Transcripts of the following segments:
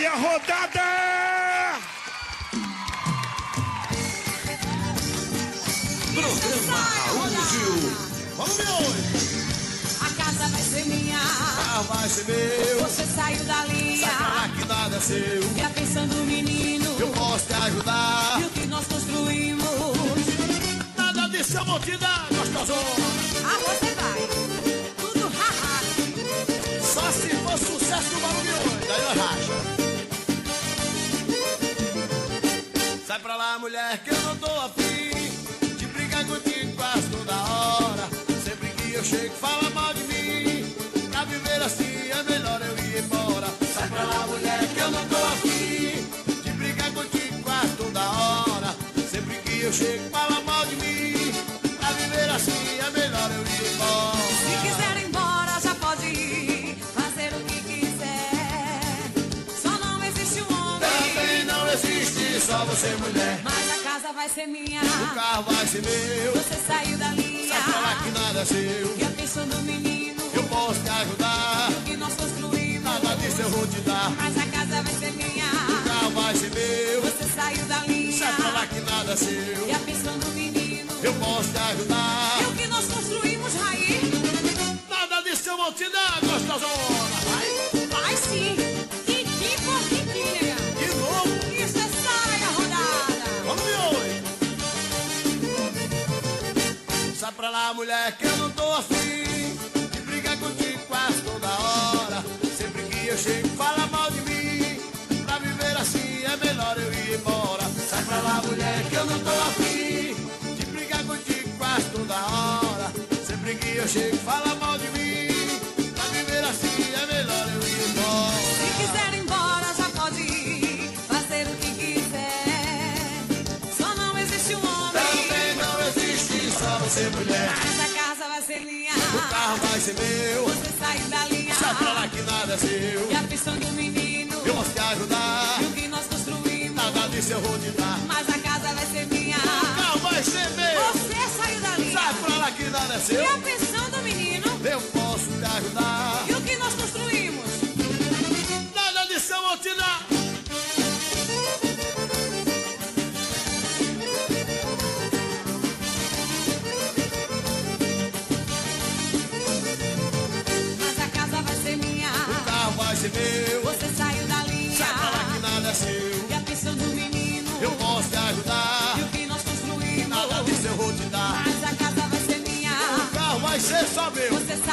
vai a rodada! Programa Raul Gil. Vamos ver hoje. A casa vai ser minha. Ah, vai ser meu. Você saiu da linha. Sai pra lá que nada é seu. Já pensando, menino. Eu posso te ajudar. E o que nós construímos? Nada disso eu vou te Eu chego, fala mal de mim. Pra viver assim é melhor eu ir embora. Sai pra lá, mulher, que eu não tô afim de brigar contigo quase toda hora. Sempre que eu chego, fala mal de mim. Pra viver assim é melhor eu ir embora. Se quiser ir embora, já pode ir. Fazer o que quiser. Só não existe um Também homem. não existe só você, mulher. Mas a casa vai ser minha. O carro vai ser meu. Você saiu da linha. Sai que é seu. Já pensando, menino. Eu posso te ajudar. E o que nós construímos? Nada disso eu vou te dar. Mas a casa vai ser minha. O carro vai ser meu. Você saiu da linha. Sai pra lá que nada é seu. Já pensando, menino. Eu posso te ajudar. E o que nós construímos, Raí? Nada disso eu vou te dar, gostosona. Vai. Vai sim. Kiki por Kiki, nega. De novo. Isso é sai a rodada. Vamos ver hoje. Sai pra lá, mulher, que chego, fala mal de mim. Pra viver assim é melhor eu ir embora. Sai pra lá, mulher, que eu não tô afim de brigar contigo quase toda hora. Sempre que eu chego, fala mal de mim. Pra viver assim é melhor eu ir embora. Se quiser ir embora, já pode ir. Fazer o que quiser. Só não existe um homem. Também não existe só você, mulher. Mas a casa vai ser minha. O carro vai ser meu. Você saiu da linha. Sai pra lá que nada é seu. E a pensando, menino. Eu posso te ajudar. E o que nós construímos? Nada disso eu vou te dar. Mas a casa vai ser minha. O carro vai ser meu. Você saiu da linha. Sai pra lá que nada é E seu.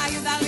ayudarme.